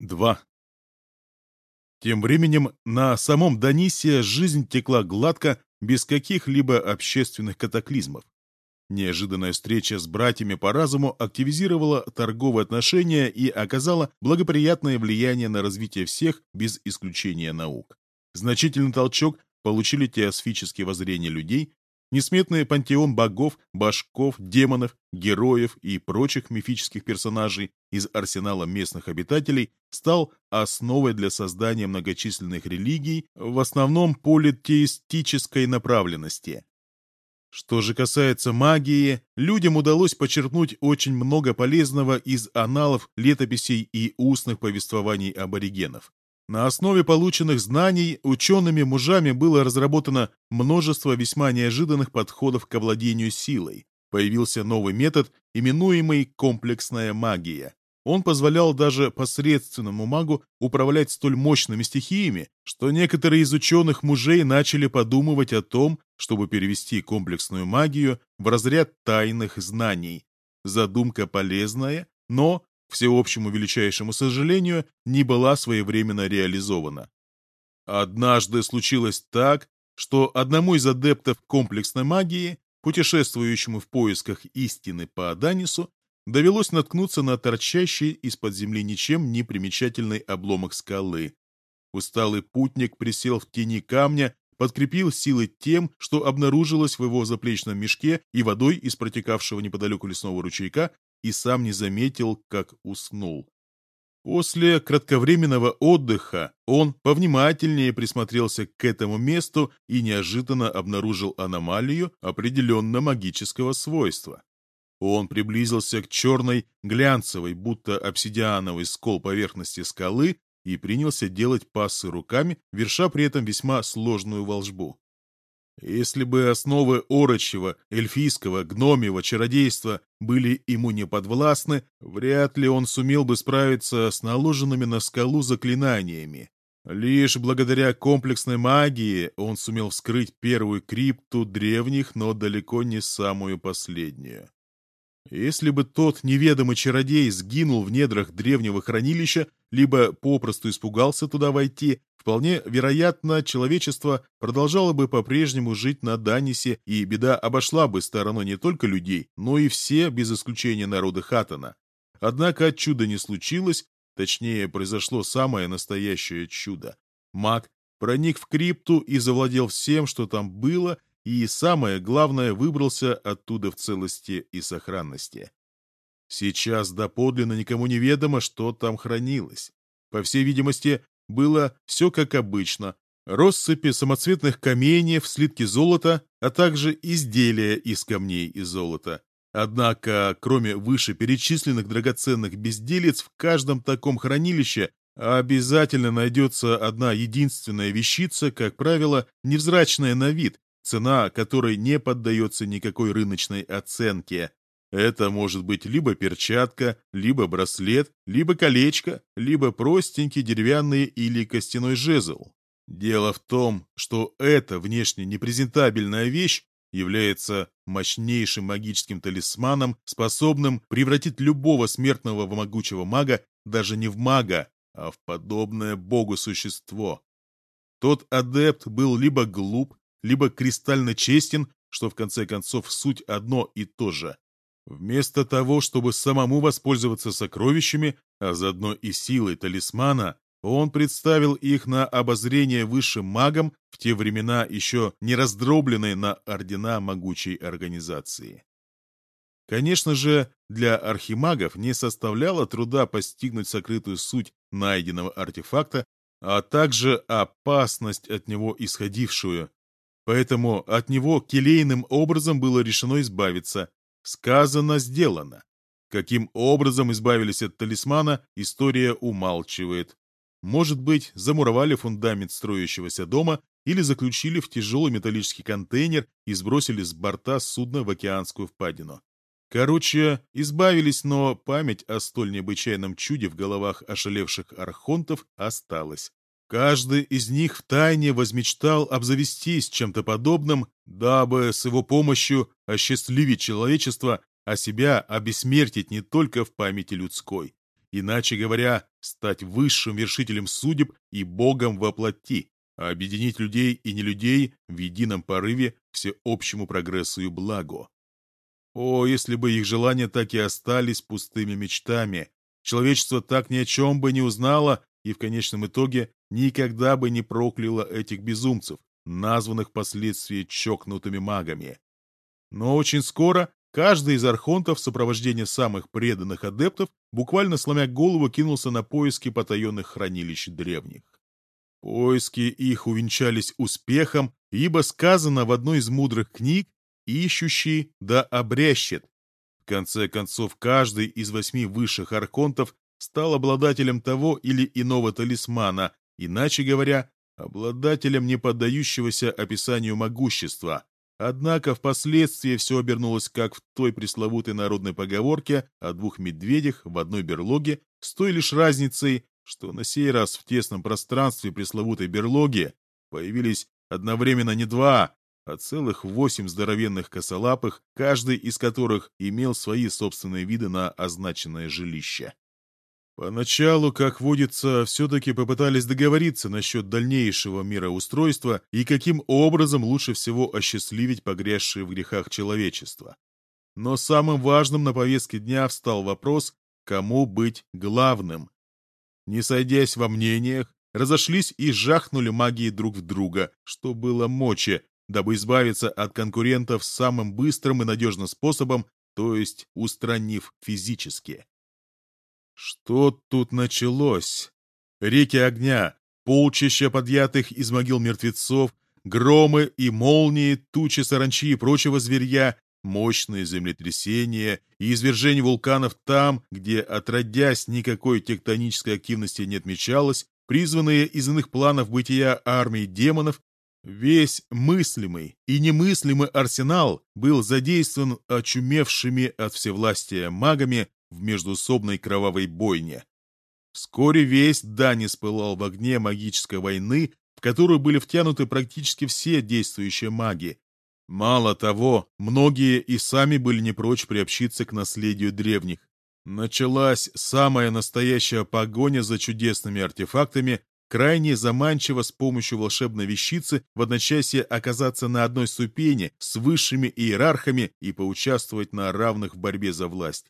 2. Тем временем на самом Данисе жизнь текла гладко, без каких-либо общественных катаклизмов. Неожиданная встреча с братьями по разуму активизировала торговые отношения и оказала благоприятное влияние на развитие всех, без исключения наук. Значительный толчок получили теосфические воззрения людей, Несметный пантеон богов, башков, демонов, героев и прочих мифических персонажей из арсенала местных обитателей стал основой для создания многочисленных религий, в основном политеистической направленности. Что же касается магии, людям удалось почерпнуть очень много полезного из аналов, летописей и устных повествований аборигенов. На основе полученных знаний учеными-мужами было разработано множество весьма неожиданных подходов к овладению силой. Появился новый метод, именуемый комплексная магия. Он позволял даже посредственному магу управлять столь мощными стихиями, что некоторые из ученых-мужей начали подумывать о том, чтобы перевести комплексную магию в разряд тайных знаний. Задумка полезная, но к всеобщему величайшему сожалению, не была своевременно реализована. Однажды случилось так, что одному из адептов комплексной магии, путешествующему в поисках истины по Аданису, довелось наткнуться на торчащий из-под земли ничем не примечательный обломок скалы. Усталый путник присел в тени камня, подкрепил силы тем, что обнаружилось в его заплечном мешке и водой из протекавшего неподалеку лесного ручейка, и сам не заметил, как уснул. После кратковременного отдыха он повнимательнее присмотрелся к этому месту и неожиданно обнаружил аномалию определенно магического свойства. Он приблизился к черной, глянцевой, будто обсидиановой скол поверхности скалы и принялся делать пассы руками, верша при этом весьма сложную волжбу. Если бы основы орочего, эльфийского, гномьего чародейства были ему не подвластны, вряд ли он сумел бы справиться с наложенными на скалу заклинаниями. Лишь благодаря комплексной магии он сумел вскрыть первую крипту древних, но далеко не самую последнюю. Если бы тот неведомый чародей сгинул в недрах древнего хранилища, либо попросту испугался туда войти, вполне вероятно, человечество продолжало бы по-прежнему жить на Данисе, и беда обошла бы стороной не только людей, но и все, без исключения народа Хатана. Однако чудо не случилось, точнее, произошло самое настоящее чудо. Маг проник в крипту и завладел всем, что там было, и, самое главное, выбрался оттуда в целости и сохранности. Сейчас доподлинно никому не ведомо, что там хранилось. По всей видимости, было все как обычно. Россыпи самоцветных каменьев, слитки золота, а также изделия из камней и золота. Однако, кроме вышеперечисленных драгоценных безделец, в каждом таком хранилище обязательно найдется одна единственная вещица, как правило, невзрачная на вид, цена которой не поддается никакой рыночной оценке. Это может быть либо перчатка, либо браслет, либо колечко, либо простенький деревянный или костяной жезл. Дело в том, что эта внешне непрезентабельная вещь является мощнейшим магическим талисманом, способным превратить любого смертного в могучего мага даже не в мага, а в подобное богу существо. Тот адепт был либо глуп, либо кристально честен, что в конце концов суть одно и то же. Вместо того, чтобы самому воспользоваться сокровищами, а заодно и силой талисмана, он представил их на обозрение высшим магам в те времена еще не раздробленной на ордена могучей организации. Конечно же, для архимагов не составляло труда постигнуть сокрытую суть найденного артефакта, а также опасность от него исходившую, Поэтому от него келейным образом было решено избавиться. Сказано, сделано. Каким образом избавились от талисмана, история умалчивает. Может быть, замуровали фундамент строящегося дома или заключили в тяжелый металлический контейнер и сбросили с борта судна в океанскую впадину. Короче, избавились, но память о столь необычайном чуде в головах ошалевших архонтов осталась. Каждый из них втайне возмечтал обзавестись чем-то подобным, дабы с его помощью осчастливить человечество, а себя обессмертить не только в памяти людской. иначе говоря, стать высшим вершителем судеб и богом во плоти, а объединить людей и нелюдей в едином порыве всеобщему прогрессу и благу. О, если бы их желания так и остались пустыми мечтами, человечество так ни о чем бы не узнало и в конечном итоге никогда бы не прокляло этих безумцев, названных впоследствии чокнутыми магами. Но очень скоро каждый из архонтов в сопровождении самых преданных адептов буквально сломя голову кинулся на поиски потаенных хранилищ древних. Поиски их увенчались успехом, ибо сказано в одной из мудрых книг «Ищущий да обрящет». В конце концов, каждый из восьми высших архонтов стал обладателем того или иного талисмана, иначе говоря, обладателем не поддающегося описанию могущества. Однако впоследствии все обернулось как в той пресловутой народной поговорке о двух медведях в одной берлоге, с той лишь разницей, что на сей раз в тесном пространстве пресловутой берлоги появились одновременно не два, а целых восемь здоровенных косолапых, каждый из которых имел свои собственные виды на означенное жилище. Поначалу, как водится, все-таки попытались договориться насчет дальнейшего мироустройства и каким образом лучше всего осчастливить погрязшее в грехах человечество. Но самым важным на повестке дня встал вопрос, кому быть главным. Не сойдясь во мнениях, разошлись и жахнули магией друг в друга, что было мочи, дабы избавиться от конкурентов самым быстрым и надежным способом, то есть устранив физически. Что тут началось? Реки огня, полчища подъятых из могил мертвецов, громы и молнии, тучи саранчи и прочего зверья, мощные землетрясения и извержения вулканов там, где, отродясь, никакой тектонической активности не отмечалось, призванные из иных планов бытия армии демонов, весь мыслимый и немыслимый арсенал был задействован очумевшими от всевластия магами в междусобной кровавой бойне. Вскоре весь Данис пылал в огне магической войны, в которую были втянуты практически все действующие маги. Мало того, многие и сами были не прочь приобщиться к наследию древних. Началась самая настоящая погоня за чудесными артефактами, крайне заманчиво с помощью волшебной вещицы в одночасье оказаться на одной ступени с высшими иерархами и поучаствовать на равных в борьбе за власть.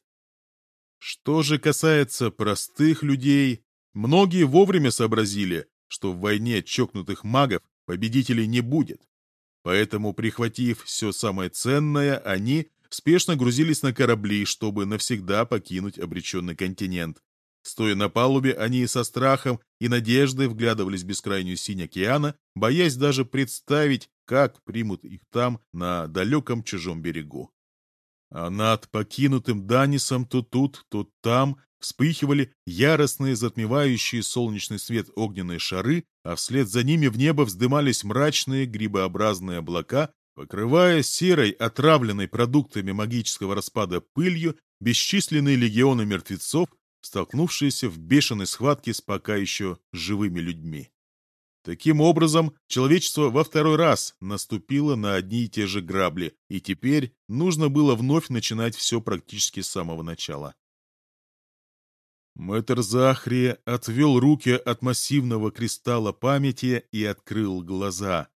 Что же касается простых людей, многие вовремя сообразили, что в войне чокнутых магов победителей не будет. Поэтому, прихватив все самое ценное, они спешно грузились на корабли, чтобы навсегда покинуть обреченный континент. Стоя на палубе, они со страхом и надеждой вглядывались в бескрайнюю синь океана, боясь даже представить, как примут их там, на далеком чужом берегу. А над покинутым Данисом то тут, то там вспыхивали яростные, затмевающие солнечный свет огненные шары, а вслед за ними в небо вздымались мрачные грибообразные облака, покрывая серой, отравленной продуктами магического распада пылью бесчисленные легионы мертвецов, столкнувшиеся в бешеной схватке с пока еще живыми людьми. Таким образом, человечество во второй раз наступило на одни и те же грабли, и теперь нужно было вновь начинать все практически с самого начала. Мэтр Захри отвел руки от массивного кристалла памяти и открыл глаза.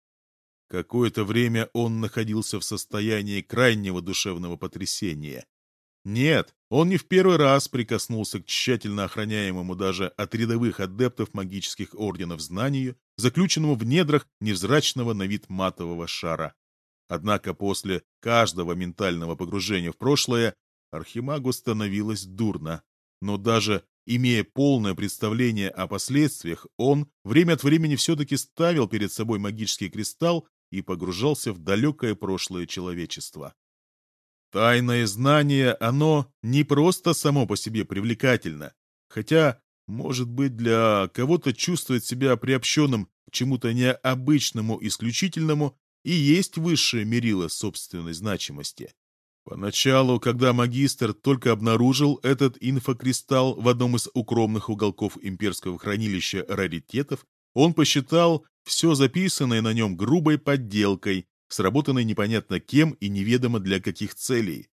Какое-то время он находился в состоянии крайнего душевного потрясения. Нет, он не в первый раз прикоснулся к тщательно охраняемому даже от рядовых адептов магических орденов знанию, заключенному в недрах невзрачного на вид матового шара. Однако после каждого ментального погружения в прошлое Архимагу становилось дурно. Но даже имея полное представление о последствиях, он время от времени все-таки ставил перед собой магический кристалл и погружался в далекое прошлое человечества. Тайное знание, оно не просто само по себе привлекательно, хотя, может быть, для кого-то чувствовать себя приобщенным к чему-то необычному, исключительному, и есть высшее мерило собственной значимости. Поначалу, когда магистр только обнаружил этот инфокристалл в одном из укромных уголков имперского хранилища раритетов, он посчитал все записанное на нем грубой подделкой, сработанной непонятно кем и неведомо для каких целей.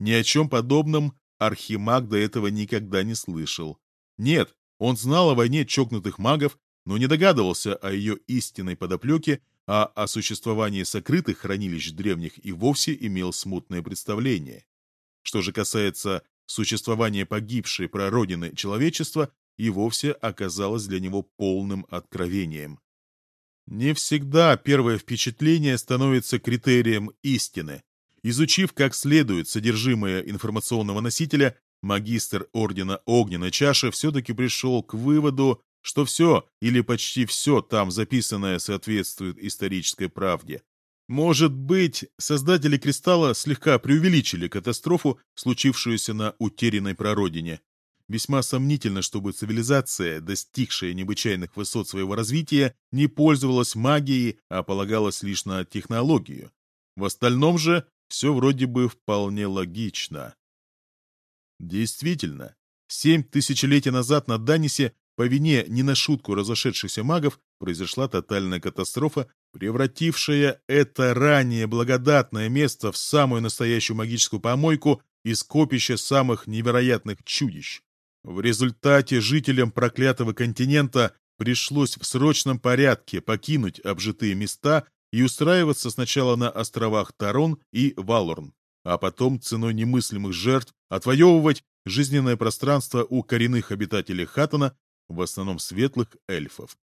Ни о чем подобном Архимаг до этого никогда не слышал. Нет, он знал о войне чокнутых магов, но не догадывался о ее истинной подоплеке, а о существовании сокрытых хранилищ древних и вовсе имел смутное представление. Что же касается существования погибшей прародины человечества, и вовсе оказалось для него полным откровением. Не всегда первое впечатление становится критерием истины. Изучив как следует содержимое информационного носителя, магистр Ордена Огненной Чаши все-таки пришел к выводу, что все или почти все там записанное соответствует исторической правде. Может быть, создатели кристалла слегка преувеличили катастрофу, случившуюся на утерянной прародине. Весьма сомнительно, чтобы цивилизация, достигшая необычайных высот своего развития, не пользовалась магией, а полагалась лишь на технологию. В остальном же все вроде бы вполне логично. Действительно, семь тысячелетий назад на Данисе по вине не на шутку разошедшихся магов произошла тотальная катастрофа, превратившая это ранее благодатное место в самую настоящую магическую помойку и скопище самых невероятных чудищ. В результате жителям проклятого континента пришлось в срочном порядке покинуть обжитые места и устраиваться сначала на островах Тарон и Валорн, а потом ценой немыслимых жертв отвоевывать жизненное пространство у коренных обитателей Хаттона, в основном светлых эльфов.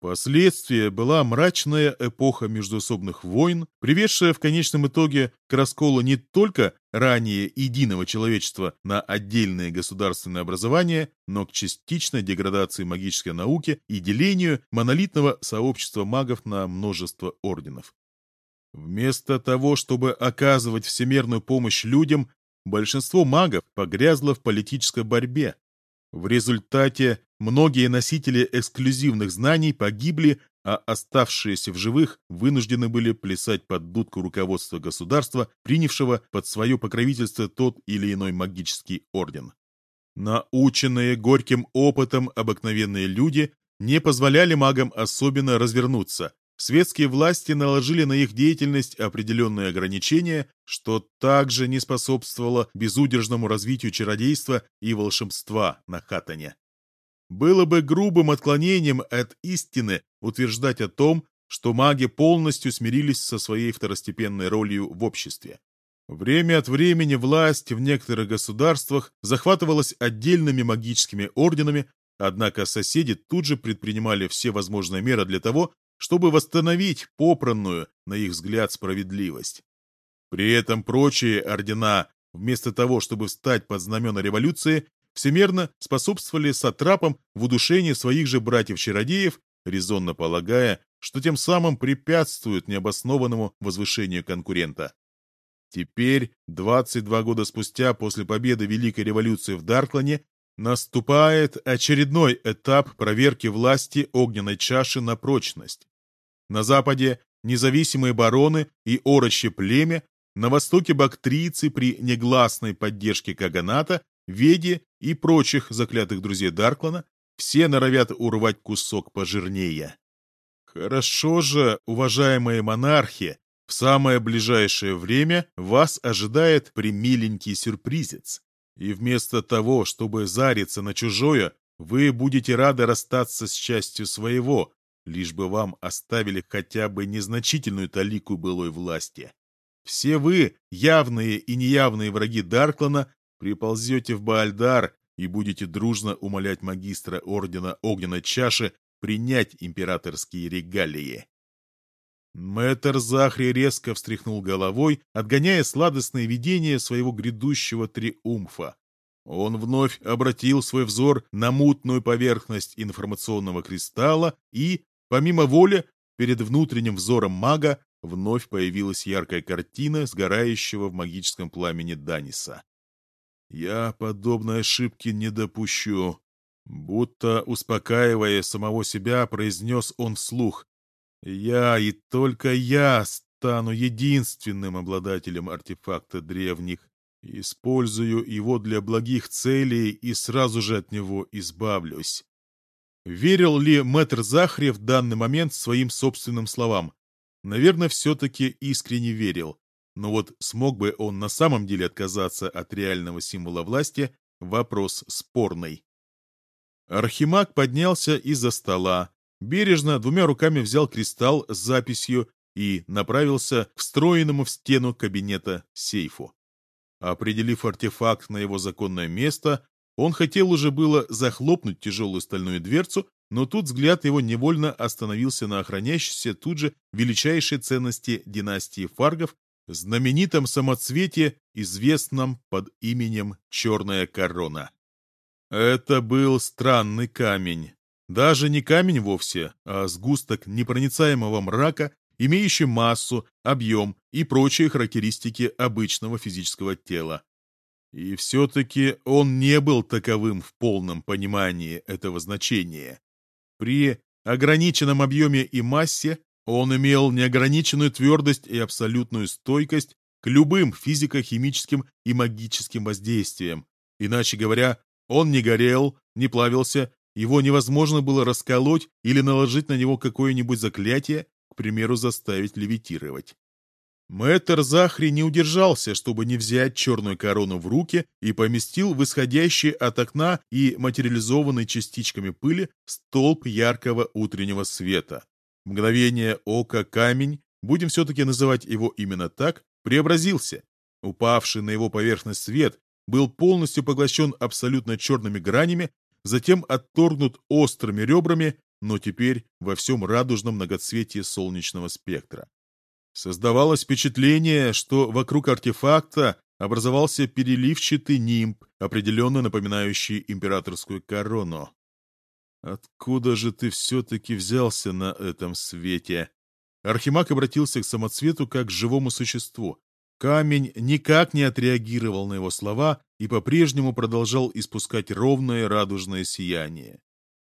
Последствия была мрачная эпоха междуусобных войн, приведшая в конечном итоге к расколу не только ранее единого человечества на отдельные государственные образования, но к частичной деградации магической науки и делению монолитного сообщества магов на множество орденов. Вместо того, чтобы оказывать всемирную помощь людям, большинство магов погрязло в политической борьбе, в результате многие носители эксклюзивных знаний погибли, а оставшиеся в живых вынуждены были плясать под дудку руководства государства, принявшего под свое покровительство тот или иной магический орден. Наученные горьким опытом обыкновенные люди не позволяли магам особенно развернуться, Светские власти наложили на их деятельность определенные ограничения, что также не способствовало безудержному развитию чародейства и волшебства на Хаттоне. Было бы грубым отклонением от истины утверждать о том, что маги полностью смирились со своей второстепенной ролью в обществе. Время от времени власть в некоторых государствах захватывалась отдельными магическими орденами, однако соседи тут же предпринимали все возможные меры для того, чтобы восстановить попранную, на их взгляд, справедливость. При этом прочие ордена, вместо того, чтобы встать под знамена революции, всемерно способствовали сатрапам в удушении своих же братьев-чародеев, резонно полагая, что тем самым препятствуют необоснованному возвышению конкурента. Теперь, 22 года спустя после победы Великой революции в Дарклане, Наступает очередной этап проверки власти огненной чаши на прочность. На западе независимые бароны и орочье племя, на востоке бактрийцы при негласной поддержке Каганата, Веди и прочих заклятых друзей Дарклана, все норовят урвать кусок пожирнее. Хорошо же, уважаемые монархи, в самое ближайшее время вас ожидает примиленький сюрпризец. И вместо того, чтобы зариться на чужое, вы будете рады расстаться с частью своего, лишь бы вам оставили хотя бы незначительную талику былой власти. Все вы, явные и неявные враги Дарклана, приползете в Баальдар и будете дружно умолять магистра Ордена Огненной Чаши принять императорские регалии. Мэтр Захри резко встряхнул головой, отгоняя сладостное видение своего грядущего триумфа. Он вновь обратил свой взор на мутную поверхность информационного кристалла и, помимо воли, перед внутренним взором мага вновь появилась яркая картина сгорающего в магическом пламени Даниса. «Я подобной ошибки не допущу», Будто успокаивая самого себя, произнес он вслух. Я и только я стану единственным обладателем артефакта древних. Использую его для благих целей и сразу же от него избавлюсь. Верил ли мэтр Захри в данный момент своим собственным словам? Наверное, все-таки искренне верил. Но вот смог бы он на самом деле отказаться от реального символа власти – вопрос спорный. Архимаг поднялся из-за стола, бережно двумя руками взял кристалл с записью и направился к встроенному в стену кабинета сейфу. Определив артефакт на его законное место, он хотел уже было захлопнуть тяжелую стальную дверцу, но тут взгляд его невольно остановился на охраняющейся тут же величайшей ценности династии Фаргов, знаменитом самоцвете, известном под именем Черная Корона. Это был странный камень. Даже не камень вовсе, а сгусток непроницаемого мрака, имеющий массу, объем и прочие характеристики обычного физического тела. И все-таки он не был таковым в полном понимании этого значения. При ограниченном объеме и массе он имел неограниченную твердость и абсолютную стойкость к любым физико-химическим и магическим воздействиям. Иначе говоря, он не горел, не плавился, его невозможно было расколоть или наложить на него какое-нибудь заклятие, к примеру, заставить левитировать. Мэтр Захри не удержался, чтобы не взять черную корону в руки и поместил в исходящий от окна и материализованный частичками пыли столб яркого утреннего света. Мгновение ока камень, будем все-таки называть его именно так, преобразился. Упавший на его поверхность свет был полностью поглощен абсолютно черными гранями, затем отторгнут острыми ребрами, но теперь во всем радужном многоцветии солнечного спектра. Создавалось впечатление, что вокруг артефакта образовался переливчатый нимб, определенно напоминающий императорскую корону. «Откуда же ты все-таки взялся на этом свете?» Архимаг обратился к самоцвету как к живому существу. Камень никак не отреагировал на его слова и по-прежнему продолжал испускать ровное радужное сияние.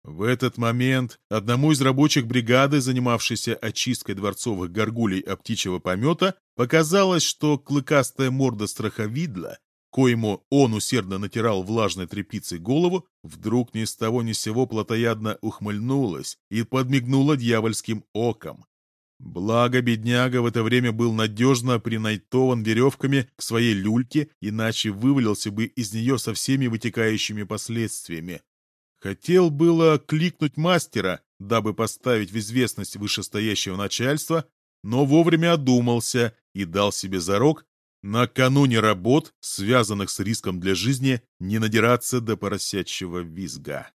В этот момент одному из рабочих бригады, занимавшейся очисткой дворцовых горгулей от птичьего помета, показалось, что клыкастая морда страховидла, коему он усердно натирал влажной тряпицей голову, вдруг ни с того ни с сего плотоядно ухмыльнулась и подмигнула дьявольским оком. Благо, бедняга в это время был надежно принайтован веревками к своей люльке, иначе вывалился бы из нее со всеми вытекающими последствиями. Хотел было кликнуть мастера, дабы поставить в известность вышестоящего начальства, но вовремя одумался и дал себе зарок накануне работ, связанных с риском для жизни, не надираться до поросячьего визга.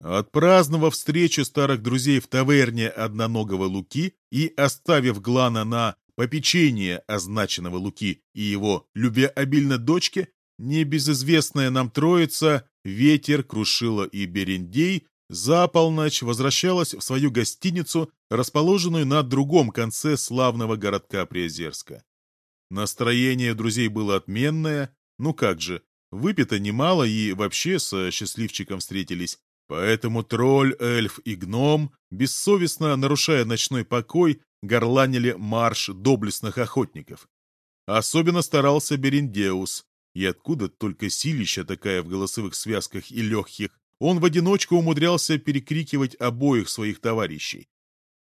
Отпраздновав встречу старых друзей в таверне одноногого Луки и оставив Глана на попечение означенного Луки и его любвеобильной дочке, небезызвестная нам троица, ветер, крушила и берендей, за полночь возвращалась в свою гостиницу, расположенную на другом конце славного городка Приозерска. Настроение друзей было отменное, ну как же, выпито немало и вообще со счастливчиком встретились. Поэтому тролль, эльф и гном, бессовестно нарушая ночной покой, горланили марш доблестных охотников. Особенно старался Бериндеус, и откуда только силища такая в голосовых связках и легких, он в одиночку умудрялся перекрикивать обоих своих товарищей.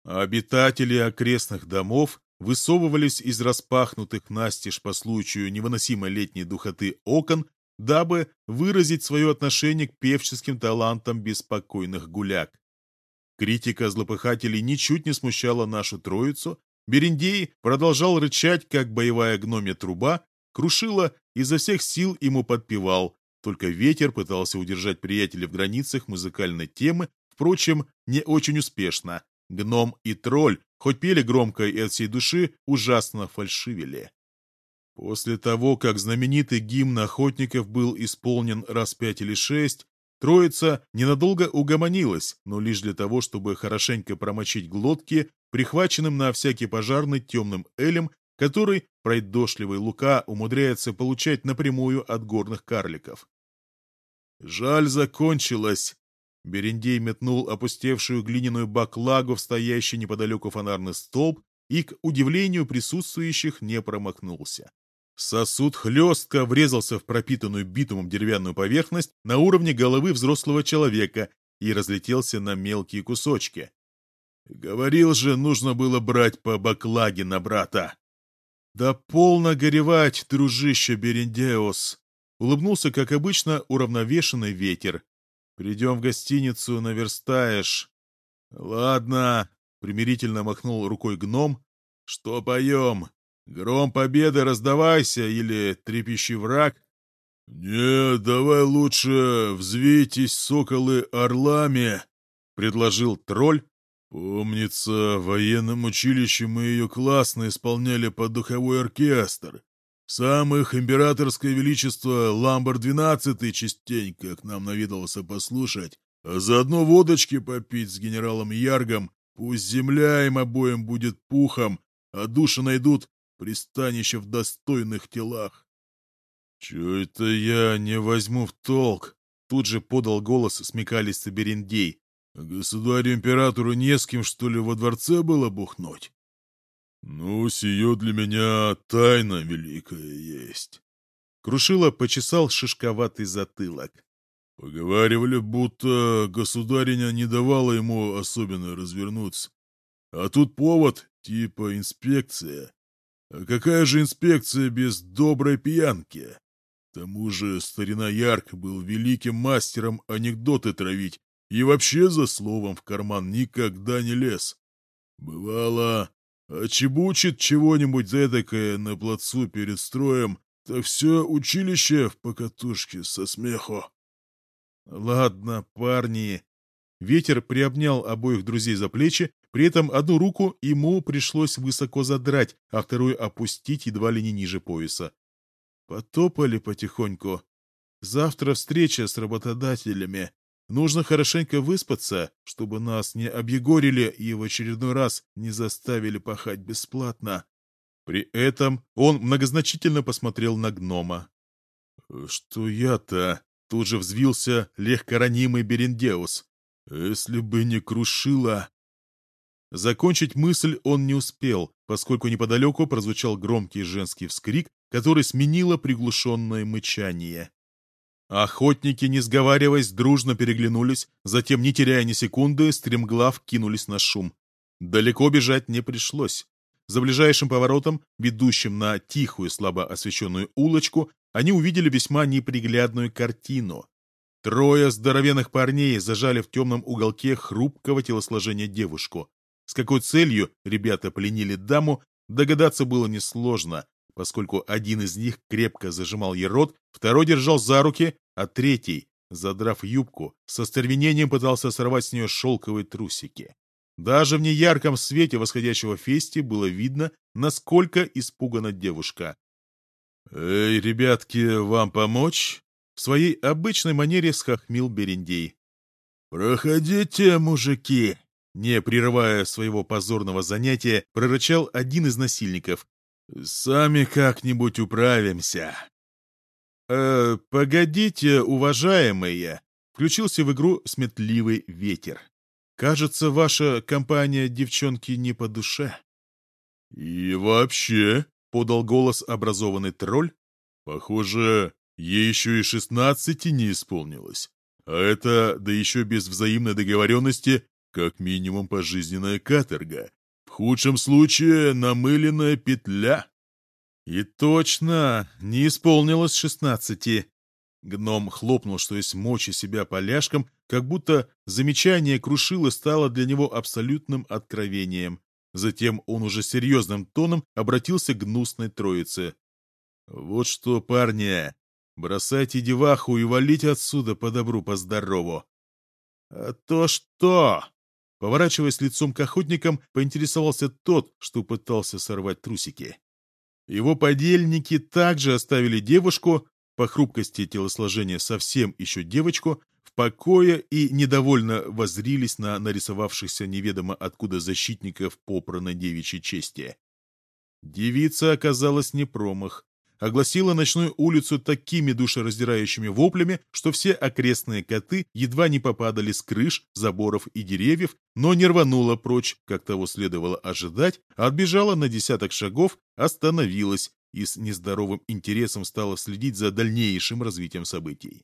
обитатели окрестных домов высовывались из распахнутых настежь по случаю невыносимой летней духоты окон, дабы выразить свое отношение к певческим талантам беспокойных гуляк. Критика злопыхателей ничуть не смущала нашу троицу, Берендей продолжал рычать, как боевая гномья труба, Крушила изо всех сил ему подпевал, только ветер пытался удержать приятеля в границах музыкальной темы, впрочем, не очень успешно. Гном и тролль, хоть пели громко и от всей души, ужасно фальшивили. После того, как знаменитый гимн охотников был исполнен раз пять или шесть, троица ненадолго угомонилась, но лишь для того, чтобы хорошенько промочить глотки, прихваченным на всякий пожарный темным элем который пройдошливый Лука умудряется получать напрямую от горных карликов. «Жаль, закончилось!» Берендей метнул опустевшую глиняную баклагу в стоящий неподалеку фонарный столб и, к удивлению присутствующих, не промахнулся. Сосуд хлестко врезался в пропитанную битумом деревянную поверхность на уровне головы взрослого человека и разлетелся на мелкие кусочки. «Говорил же, нужно было брать по баклаге на брата!» «Да полно горевать, дружище Берендеус!» улыбнулся, как обычно, уравновешенный ветер. «Придем в гостиницу, наверстаешь». «Ладно», — примирительно махнул рукой гном. «Что поем? Гром победы раздавайся или трепещи враг?» «Не, давай лучше взвейтесь, соколы, орлами», — предложил тролль. «Помнится, в военном училище мы ее классно исполняли под духовой оркестр. Сам их императорское величество Ламбер-12 частенько к нам навидался послушать, а заодно водочки попить с генералом Яргом, пусть земля им обоим будет пухом, а души найдут пристанище в достойных телах. «Чё это я не возьму в толк?» Тут же подал голос смекалистый Берендей. «Государю-императору не с кем, что ли, во дворце было бухнуть?» «Ну, сие для меня тайна великая есть». Крушила почесал шишковатый затылок. Поговаривали, будто государиня не давала ему особенно развернуться. А тут повод, типа инспекция. А какая же инспекция без доброй пьянки? К тому же старина Ярк был великим мастером анекдоты травить и вообще за словом в карман никогда не лез. Бывало, очебучит чего-нибудь эдакое на плацу перед строем, так все училище в покатушке со смеху. Ладно, парни. Ветер приобнял обоих друзей за плечи, при этом одну руку ему пришлось высоко задрать, а вторую опустить едва ли не ниже пояса. Потопали потихоньку. Завтра встреча с работодателями. Нужно хорошенько выспаться, чтобы нас не объегорили и в очередной раз не заставили пахать бесплатно. При этом он многозначительно посмотрел на гнома. «Что я-то?» — тут же взвился легкоранимый Берендеус. «Если бы не крушила...» Закончить мысль он не успел, поскольку неподалеку прозвучал громкий женский вскрик, который сменило приглушенное мычание. Охотники, не сговариваясь, дружно переглянулись, затем, не теряя ни секунды, стремглав кинулись на шум. Далеко бежать не пришлось. За ближайшим поворотом, ведущим на тихую, слабо освещенную улочку, они увидели весьма неприглядную картину. Трое здоровенных парней зажали в темном уголке хрупкого телосложения девушку. С какой целью ребята пленили даму, догадаться было несложно, поскольку один из них крепко зажимал ей рот, второй держал за руки, а третий, задрав юбку, со стервенением пытался сорвать с нее шелковые трусики. Даже в неярком свете восходящего фести было видно, насколько испугана девушка. «Эй, ребятки, вам помочь?» В своей обычной манере схохмил Берендей. «Проходите, мужики!» Не прерывая своего позорного занятия, прорычал один из насильников, Сами как-нибудь управимся. Э, погодите, уважаемые, включился в игру сметливый ветер. Кажется, ваша компания девчонки не по душе. И вообще, подал голос образованный тролль, похоже, ей еще и шестнадцати не исполнилось. А это, да еще без взаимной договоренности, как минимум пожизненная каторга, худшем случае намыленная петля. И точно, не исполнилось шестнадцати. Гном хлопнул, что есть мочи себя поляшком, как будто замечание крушило стало для него абсолютным откровением. Затем он уже серьезным тоном обратился к гнусной троице. «Вот что, парни, бросайте деваху и валите отсюда по добру, по здорову». «А то что?» Поворачиваясь лицом к охотникам, поинтересовался тот, что пытался сорвать трусики. Его подельники также оставили девушку, по хрупкости телосложения совсем еще девочку, в покое и недовольно возрились на нарисовавшихся неведомо откуда защитников попранной девичьей чести. Девица оказалась не промах огласила ночную улицу такими душераздирающими воплями, что все окрестные коты едва не попадали с крыш, заборов и деревьев, но не рванула прочь, как того следовало ожидать, а отбежала на десяток шагов, остановилась и с нездоровым интересом стала следить за дальнейшим развитием событий.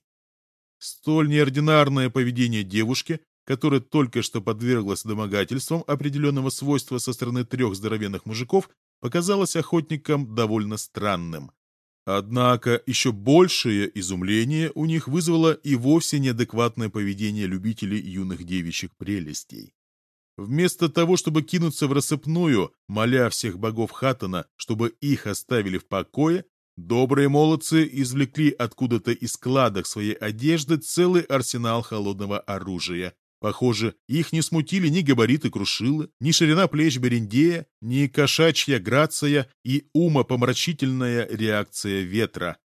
Столь неординарное поведение девушки, которая только что подверглась домогательствам определенного свойства со стороны трех здоровенных мужиков, показалось охотникам довольно странным. Однако еще большее изумление у них вызвало и вовсе неадекватное поведение любителей юных девичьих прелестей. Вместо того, чтобы кинуться в рассыпную, моля всех богов Хаттона, чтобы их оставили в покое, добрые молодцы извлекли откуда-то из складок своей одежды целый арсенал холодного оружия. Похоже, их не смутили ни габариты крушила, ни ширина плеч Берендея, ни кошачья грация и умопомрачительная реакция ветра.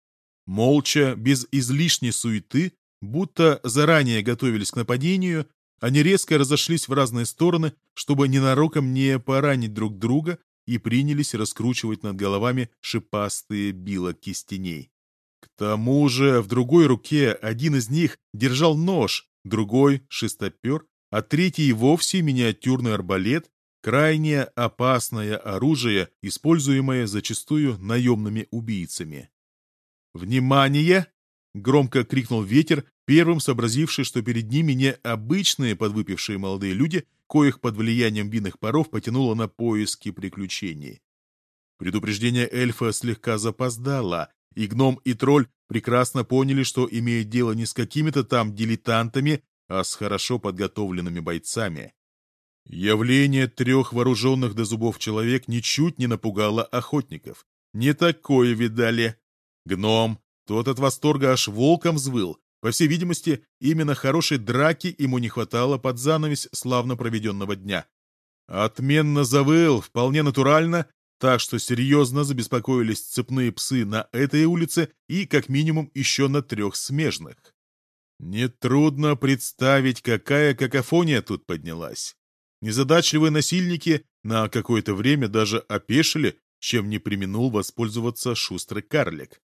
Молча, без излишней суеты, будто заранее готовились к нападению, они резко разошлись в разные стороны, чтобы ненароком не поранить друг друга, и принялись раскручивать над головами шипастые била кистеней. К тому же в другой руке один из них держал нож, другой — шестопер, а третий вовсе миниатюрный арбалет, крайне опасное оружие, используемое зачастую наемными убийцами. «Внимание!» — громко крикнул ветер, первым сообразивший, что перед ними не обычные подвыпившие молодые люди, коих под влиянием винных паров потянуло на поиски приключений. Предупреждение эльфа слегка запоздало, и гном и тролль прекрасно поняли, что имеют дело не с какими-то там дилетантами, а с хорошо подготовленными бойцами. Явление трех вооруженных до зубов человек ничуть не напугало охотников. Не такое видали. Гном, тот от восторга аж волком взвыл, по всей видимости, именно хорошей драки ему не хватало под занавес славно проведенного дня. Отменно завыл, вполне натурально, так что серьезно забеспокоились цепные псы на этой улице и как минимум еще на трех смежных. Нетрудно представить, какая какофония тут поднялась. Незадачливые насильники на какое-то время даже опешили, чем не применул воспользоваться шустрый карлик.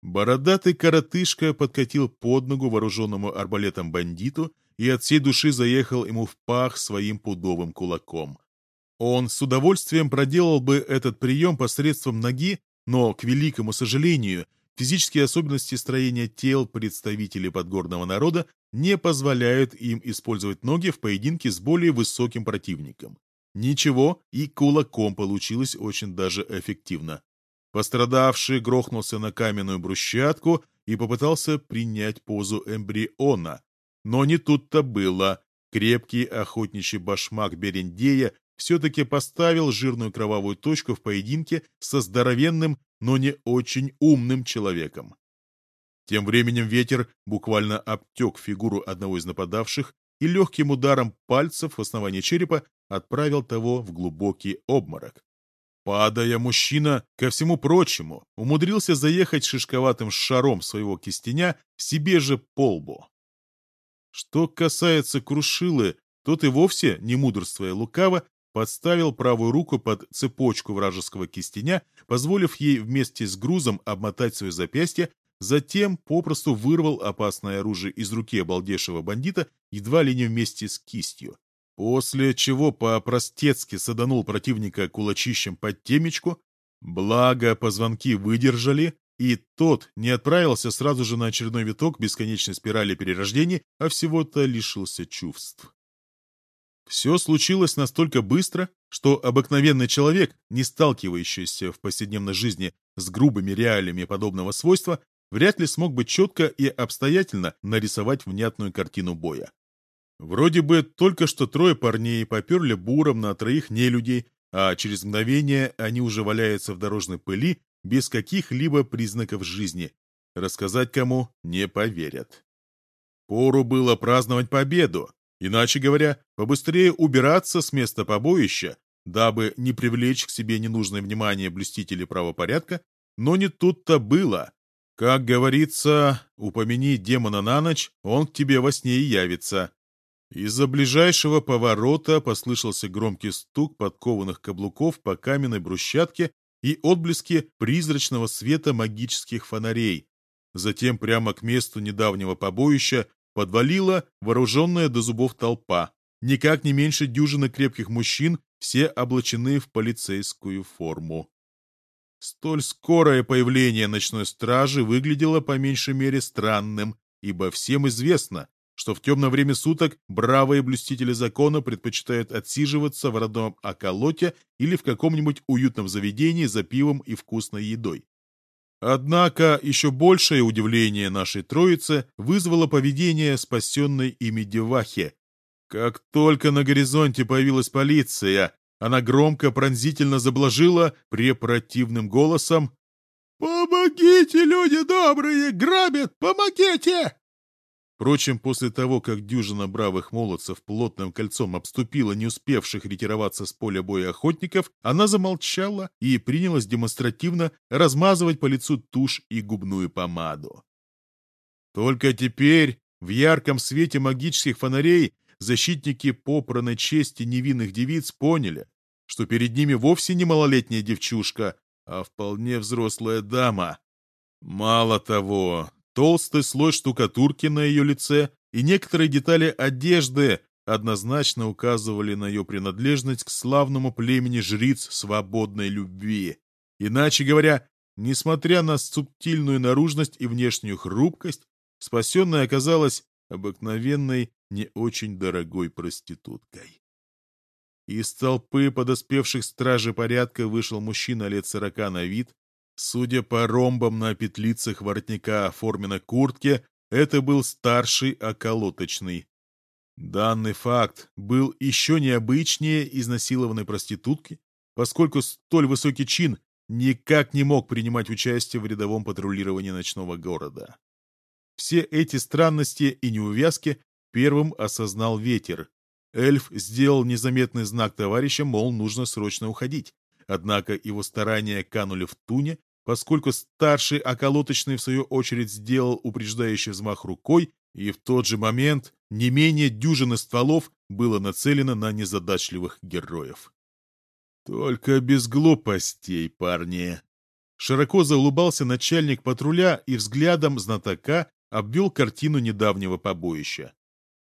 Бородатый коротышка подкатил под ногу вооруженному арбалетом бандиту и от всей души заехал ему в пах своим пудовым кулаком. Он с удовольствием проделал бы этот прием посредством ноги, но, к великому сожалению, физические особенности строения тел представителей подгорного народа не позволяют им использовать ноги в поединке с более высоким противником. Ничего, и кулаком получилось очень даже эффективно. Пострадавший грохнулся на каменную брусчатку и попытался принять позу эмбриона. Но не тут-то было. Крепкий охотничий башмак Берендея все-таки поставил жирную кровавую точку в поединке со здоровенным, но не очень умным человеком. Тем временем ветер буквально обтек фигуру одного из нападавших и легким ударом пальцев в основание черепа отправил того в глубокий обморок. Падая, мужчина, ко всему прочему, умудрился заехать шишковатым шаром своего кистеня себе же по лбу. Что касается Крушилы, тот и вовсе, не мудрствуя лукаво, подставил правую руку под цепочку вражеского кистеня, позволив ей вместе с грузом обмотать свое запястье, затем попросту вырвал опасное оружие из руки обалдевшего бандита едва ли не вместе с кистью. После чего по-простецки саданул противника кулачищем под темечку, благо позвонки выдержали, и тот не отправился сразу же на очередной виток бесконечной спирали перерождений, а всего-то лишился чувств. Все случилось настолько быстро, что обыкновенный человек, не сталкивающийся в повседневной жизни с грубыми реалиями подобного свойства, вряд ли смог бы четко и обстоятельно нарисовать внятную картину боя. Вроде бы только что трое парней поперли буром на троих нелюдей, а через мгновение они уже валяются в дорожной пыли без каких-либо признаков жизни. Рассказать кому не поверят. Пору было праздновать победу, иначе говоря, побыстрее убираться с места побоища, дабы не привлечь к себе ненужное внимание блюстителей правопорядка, но не тут-то было. Как говорится, упомяни демона на ночь, он к тебе во сне и явится. Из-за ближайшего поворота послышался громкий стук подкованных каблуков по каменной брусчатке и отблески призрачного света магических фонарей. Затем прямо к месту недавнего побоища подвалила вооруженная до зубов толпа. Никак не меньше дюжины крепких мужчин, все облачены в полицейскую форму. Столь скорое появление ночной стражи выглядело по меньшей мере странным, ибо всем известно, что в темное время суток бравые блюстители закона предпочитают отсиживаться в родном околоте или в каком-нибудь уютном заведении за пивом и вкусной едой. Однако еще большее удивление нашей троицы вызвало поведение спасенной ими девахи. Как только на горизонте появилась полиция, она громко пронзительно заблажила препротивным голосом «Помогите, люди добрые! Грабят! Помогите!» Впрочем, после того, как дюжина бравых молодцев плотным кольцом обступила не успевших ретироваться с поля боя охотников, она замолчала и принялась демонстративно размазывать по лицу тушь и губную помаду. Только теперь, в ярком свете магических фонарей, защитники попранной чести невинных девиц поняли, что перед ними вовсе не малолетняя девчушка, а вполне взрослая дама. Мало того, Толстый слой штукатурки на ее лице и некоторые детали одежды однозначно указывали на ее принадлежность к славному племени жриц свободной любви. Иначе говоря, несмотря на субтильную наружность и внешнюю хрупкость, спасенная оказалась обыкновенной, не очень дорогой проституткой. Из толпы подоспевших стражей порядка вышел мужчина лет сорока на вид, Судя по ромбам на петлицах воротника оформленной куртки, это был старший околоточный. Данный факт был еще необычнее изнасилованной проститутки, поскольку столь высокий чин никак не мог принимать участие в рядовом патрулировании ночного города. Все эти странности и неувязки первым осознал ветер. Эльф сделал незаметный знак товарища, мол, нужно срочно уходить. Однако его старания канули в туне, поскольку старший околоточный в свою очередь сделал упреждающий взмах рукой, и в тот же момент не менее дюжины стволов было нацелено на незадачливых героев. «Только без глупостей, парни!» Широко заулыбался начальник патруля и взглядом знатока обвел картину недавнего побоища.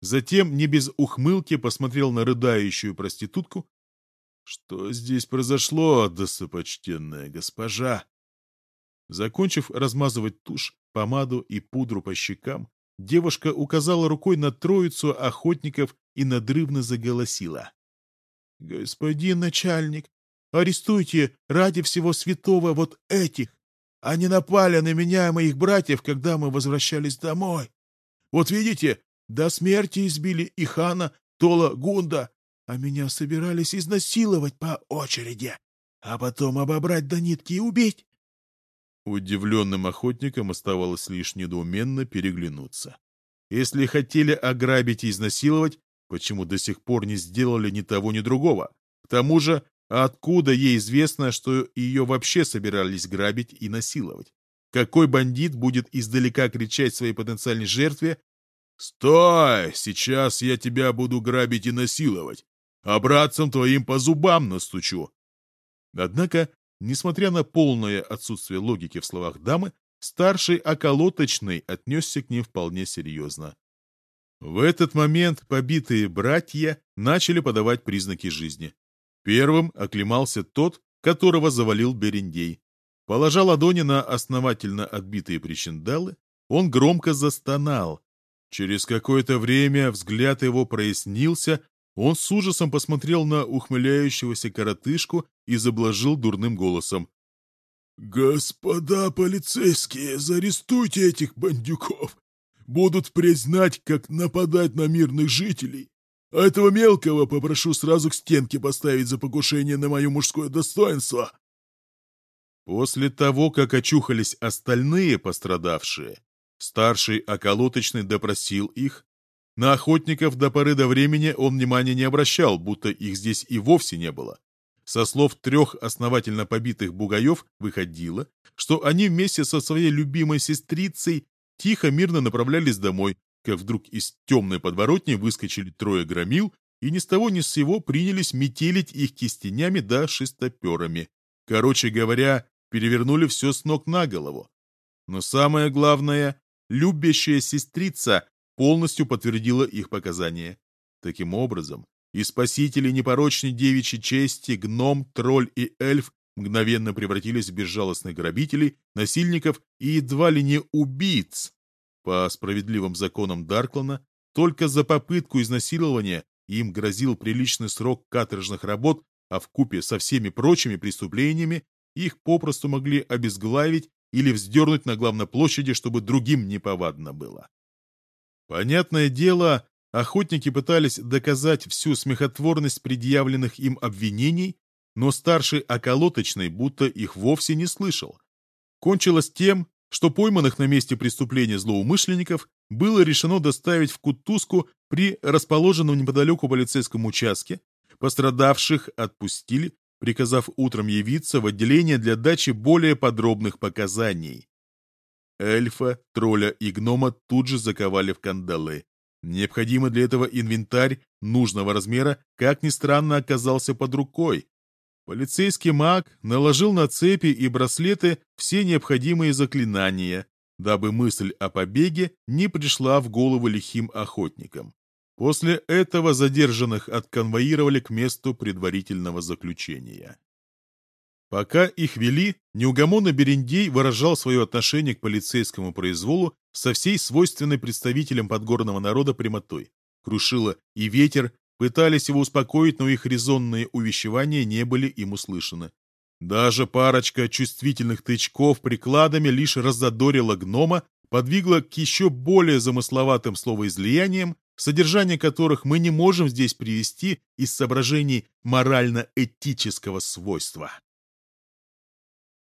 Затем, не без ухмылки, посмотрел на рыдающую проститутку что здесь произошло, достопочтенная госпожа? Закончив размазывать тушь, помаду и пудру по щекам, девушка указала рукой на троицу охотников и надрывно заголосила. — Господин начальник, арестуйте ради всего святого вот этих. Они напали на меня и моих братьев, когда мы возвращались домой. Вот видите, до смерти избили и хана Тола Гунда, а меня собирались изнасиловать по очереди, а потом обобрать до нитки и убить. Удивленным охотникам оставалось лишь недоуменно переглянуться. Если хотели ограбить и изнасиловать, почему до сих пор не сделали ни того, ни другого? К тому же, откуда ей известно, что ее вообще собирались грабить и насиловать? Какой бандит будет издалека кричать своей потенциальной жертве «Стой! Сейчас я тебя буду грабить и насиловать! А братцам твоим по зубам настучу. Однако, несмотря на полное отсутствие логики в словах дамы, старший околоточный отнесся к ним вполне серьезно. В этот момент побитые братья начали подавать признаки жизни. Первым оклемался тот, которого завалил Берендей. Положа ладони на основательно отбитые причиндалы, он громко застонал. Через какое-то время взгляд его прояснился, он с ужасом посмотрел на ухмыляющегося коротышку и заблажил дурным голосом. «Господа полицейские, зарестуйте этих бандюков! Будут признать, как нападать на мирных жителей. А этого мелкого попрошу сразу к стенке поставить за покушение на мое мужское достоинство!» После того, как очухались остальные пострадавшие, старший околоточный допросил их, на охотников до поры до времени он внимания не обращал, будто их здесь и вовсе не было. Со слов трех основательно побитых бугаев выходило, что они вместе со своей любимой сестрицей тихо мирно направлялись домой, как вдруг из темной подворотни выскочили трое громил и ни с того ни с сего принялись метелить их кистенями да шестоперами. Короче говоря, перевернули все с ног на голову. Но самое главное, любящая сестрица полностью подтвердила их показания. Таким образом, и спасители непорочной девичьей чести, гном, тролль и эльф мгновенно превратились в безжалостных грабителей, насильников и едва ли не убийц. По справедливым законам Дарклана, только за попытку изнасилования им грозил приличный срок каторжных работ, а в купе со всеми прочими преступлениями их попросту могли обезглавить или вздернуть на главной площади, чтобы другим неповадно было. Понятное дело, охотники пытались доказать всю смехотворность предъявленных им обвинений, но старший околоточный будто их вовсе не слышал. Кончилось тем, что пойманных на месте преступления злоумышленников было решено доставить в Кутузку при расположенном неподалеку полицейском участке, пострадавших отпустили, приказав утром явиться в отделение для дачи более подробных показаний. Эльфа, тролля и гнома тут же заковали в кандалы. Необходимый для этого инвентарь нужного размера, как ни странно, оказался под рукой. Полицейский маг наложил на цепи и браслеты все необходимые заклинания, дабы мысль о побеге не пришла в голову лихим охотникам. После этого задержанных отконвоировали к месту предварительного заключения. Пока их вели, неугомонный Берендей выражал свое отношение к полицейскому произволу со всей свойственной представителям подгорного народа прямотой. Крушило и ветер пытались его успокоить, но их резонные увещевания не были им услышаны. Даже парочка чувствительных тычков прикладами лишь разодорила гнома, подвигла к еще более замысловатым словоизлияниям, содержание которых мы не можем здесь привести из соображений морально-этического свойства.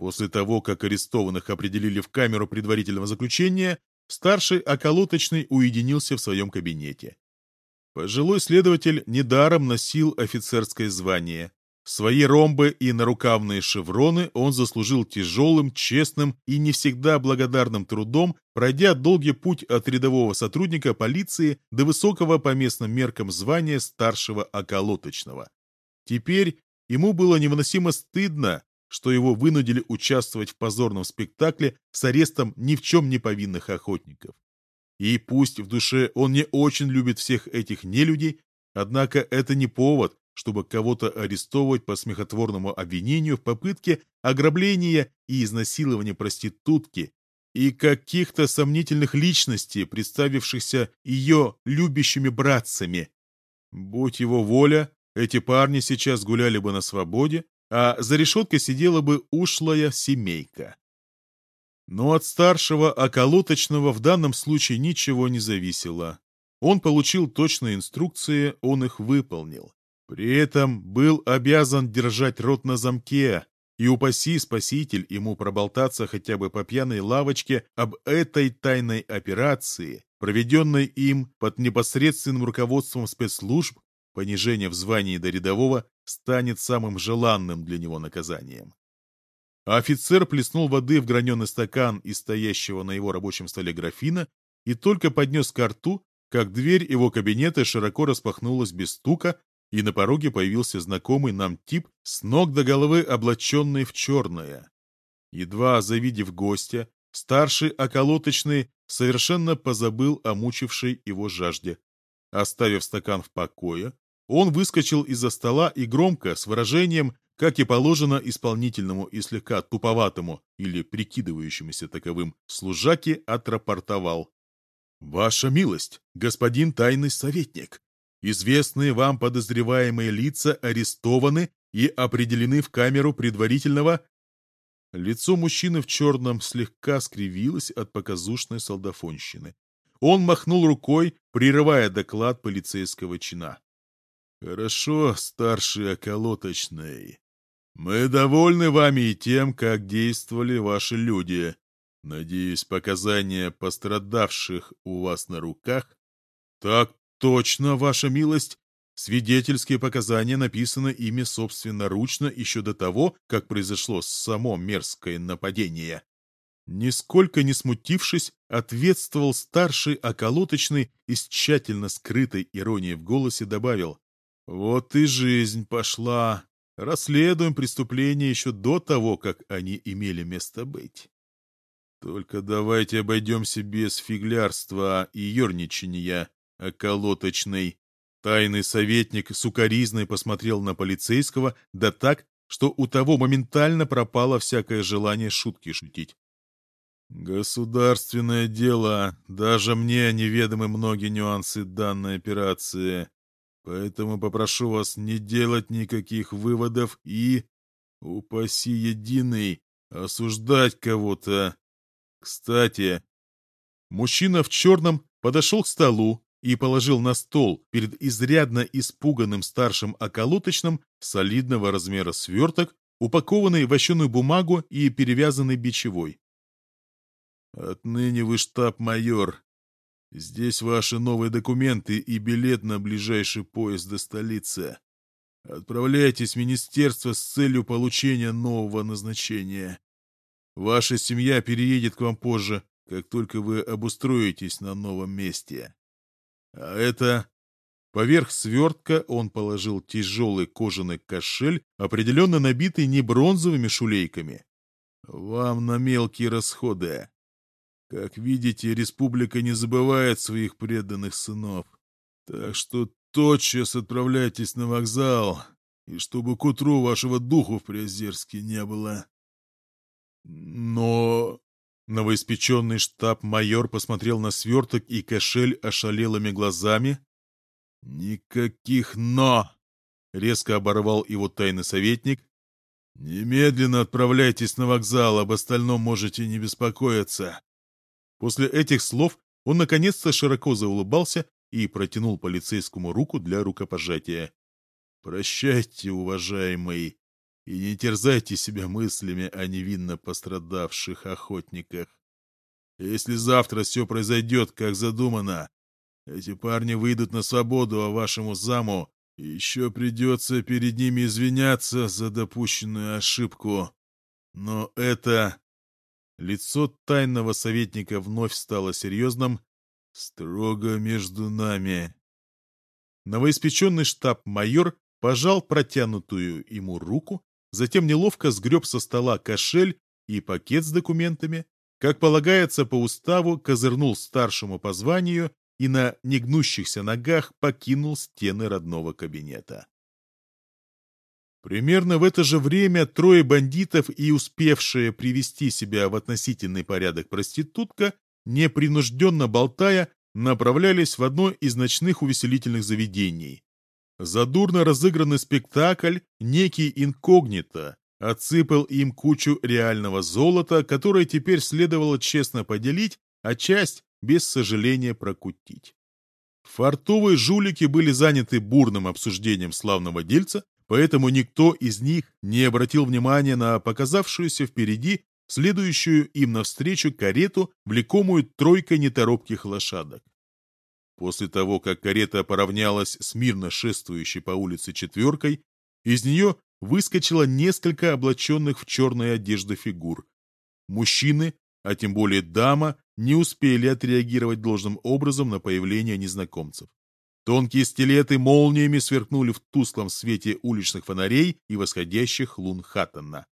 После того, как арестованных определили в камеру предварительного заключения, старший околоточный уединился в своем кабинете. Пожилой следователь недаром носил офицерское звание. Свои ромбы и нарукавные шевроны он заслужил тяжелым, честным и не всегда благодарным трудом, пройдя долгий путь от рядового сотрудника полиции до высокого по местным меркам звания старшего околоточного. Теперь ему было невыносимо стыдно, что его вынудили участвовать в позорном спектакле с арестом ни в чем не повинных охотников. И пусть в душе он не очень любит всех этих нелюдей, однако это не повод, чтобы кого-то арестовывать по смехотворному обвинению в попытке ограбления и изнасилования проститутки и каких-то сомнительных личностей, представившихся ее любящими братцами. Будь его воля, эти парни сейчас гуляли бы на свободе, а за решеткой сидела бы ушлая семейка. Но от старшего околоточного в данном случае ничего не зависело. Он получил точные инструкции, он их выполнил. При этом был обязан держать рот на замке, и упаси спаситель ему проболтаться хотя бы по пьяной лавочке об этой тайной операции, проведенной им под непосредственным руководством спецслужб, понижение в звании до рядового станет самым желанным для него наказанием. А офицер плеснул воды в граненый стакан из стоящего на его рабочем столе графина и только поднес ко рту, как дверь его кабинета широко распахнулась без стука, и на пороге появился знакомый нам тип с ног до головы облаченный в черное. Едва завидев гостя, старший околоточный совершенно позабыл о мучившей его жажде. Оставив стакан в покое, он выскочил из-за стола и громко, с выражением, как и положено исполнительному и слегка туповатому или прикидывающемуся таковым служаке, отрапортовал. «Ваша милость, господин тайный советник, известные вам подозреваемые лица арестованы и определены в камеру предварительного...» Лицо мужчины в черном слегка скривилось от показушной солдафонщины. Он махнул рукой, прерывая доклад полицейского чина. «Хорошо, старший околоточный. Мы довольны вами и тем, как действовали ваши люди. Надеюсь, показания пострадавших у вас на руках? Так точно, ваша милость. Свидетельские показания написаны ими собственноручно еще до того, как произошло само мерзкое нападение. Нисколько не смутившись, ответствовал старший околоточный и с тщательно скрытой иронией в голосе добавил. Вот и жизнь пошла. Расследуем преступления еще до того, как они имели место быть. Только давайте обойдемся без фиглярства и ерничания, околоточный. Тайный советник сукоризной посмотрел на полицейского, да так, что у того моментально пропало всякое желание шутки шутить. «Государственное дело. Даже мне неведомы многие нюансы данной операции. Поэтому попрошу вас не делать никаких выводов и, упаси единый, осуждать кого-то. Кстати, мужчина в черном подошел к столу и положил на стол перед изрядно испуганным старшим околоточным солидного размера сверток, упакованный в вощеную бумагу и перевязанный бичевой. «Отныне вы штаб-майор. Здесь ваши новые документы и билет на ближайший поезд до столицы. Отправляйтесь в министерство с целью получения нового назначения. Ваша семья переедет к вам позже, как только вы обустроитесь на новом месте. А это... Поверх свертка он положил тяжелый кожаный кошель, определенно набитый не бронзовыми шулейками. Вам на мелкие расходы. Как видите, республика не забывает своих преданных сынов. Так что тотчас отправляйтесь на вокзал, и чтобы к утру вашего духу в Приозерске не было. Но... Новоиспеченный штаб-майор посмотрел на сверток и кошель ошалелыми глазами. «Никаких «но!» — резко оборвал его тайный советник. «Немедленно отправляйтесь на вокзал, об остальном можете не беспокоиться». После этих слов он наконец-то широко заулыбался и протянул полицейскому руку для рукопожатия. «Прощайте, уважаемый, и не терзайте себя мыслями о невинно пострадавших охотниках. Если завтра все произойдет, как задумано, эти парни выйдут на свободу, а вашему заму еще придется перед ними извиняться за допущенную ошибку. Но это Лицо тайного советника вновь стало серьезным. «Строго между нами». Новоиспеченный штаб-майор пожал протянутую ему руку, затем неловко сгреб со стола кошель и пакет с документами, как полагается по уставу, козырнул старшему по званию и на негнущихся ногах покинул стены родного кабинета. Примерно в это же время трое бандитов и успевшая привести себя в относительный порядок проститутка, непринужденно болтая, направлялись в одно из ночных увеселительных заведений. Задурно разыгранный спектакль, некий инкогнито, отсыпал им кучу реального золота, которое теперь следовало честно поделить, а часть без сожаления прокутить. Фартовые жулики были заняты бурным обсуждением славного дельца, поэтому никто из них не обратил внимания на показавшуюся впереди следующую им навстречу карету, влекомую тройкой неторопких лошадок. После того, как карета поравнялась с мирно шествующей по улице четверкой, из нее выскочило несколько облаченных в черные одежды фигур. Мужчины, а тем более дама, не успели отреагировать должным образом на появление незнакомцев. Тонкие стилеты молниями сверкнули в тусклом свете уличных фонарей и восходящих лун Хаттона.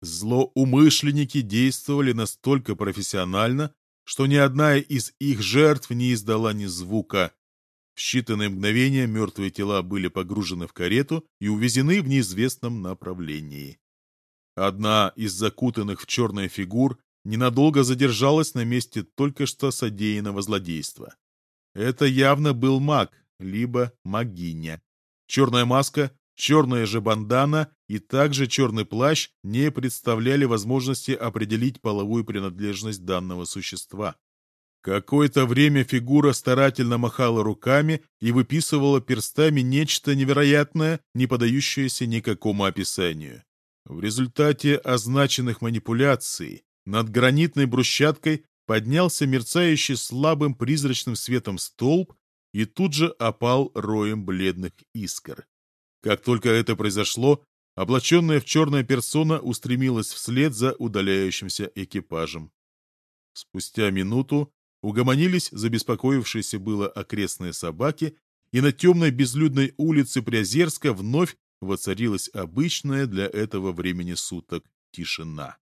Злоумышленники действовали настолько профессионально, что ни одна из их жертв не издала ни звука. В считанные мгновения мертвые тела были погружены в карету и увезены в неизвестном направлении. Одна из закутанных в черные фигур ненадолго задержалась на месте только что содеянного злодейства. Это явно был маг, либо магиня. Черная маска, черная же бандана и также черный плащ не представляли возможности определить половую принадлежность данного существа. Какое-то время фигура старательно махала руками и выписывала перстами нечто невероятное, не подающееся никакому описанию. В результате означенных манипуляций над гранитной брусчаткой поднялся мерцающий слабым призрачным светом столб и тут же опал роем бледных искр. Как только это произошло, облаченная в черная персона устремилась вслед за удаляющимся экипажем. Спустя минуту угомонились забеспокоившиеся было окрестные собаки, и на темной безлюдной улице Приозерска вновь воцарилась обычная для этого времени суток тишина.